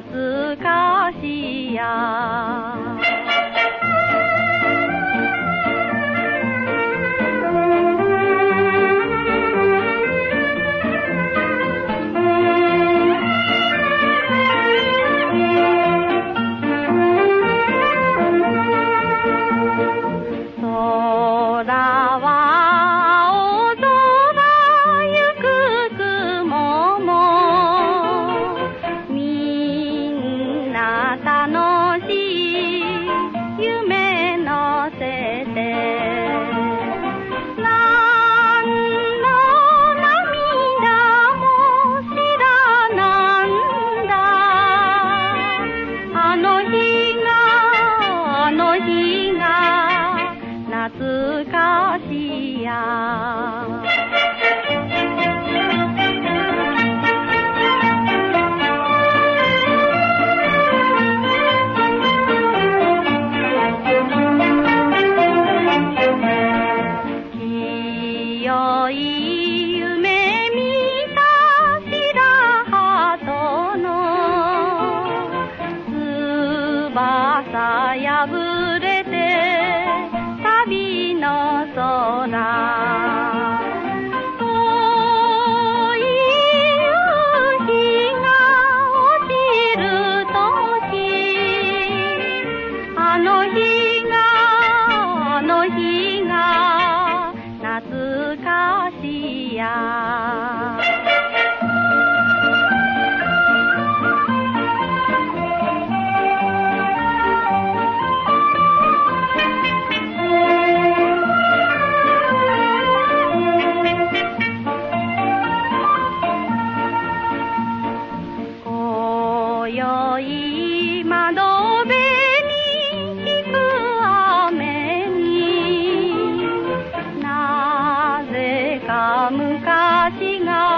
自ずかし。しや」いゆめみた白鳩の翼破れ旅の空。昔が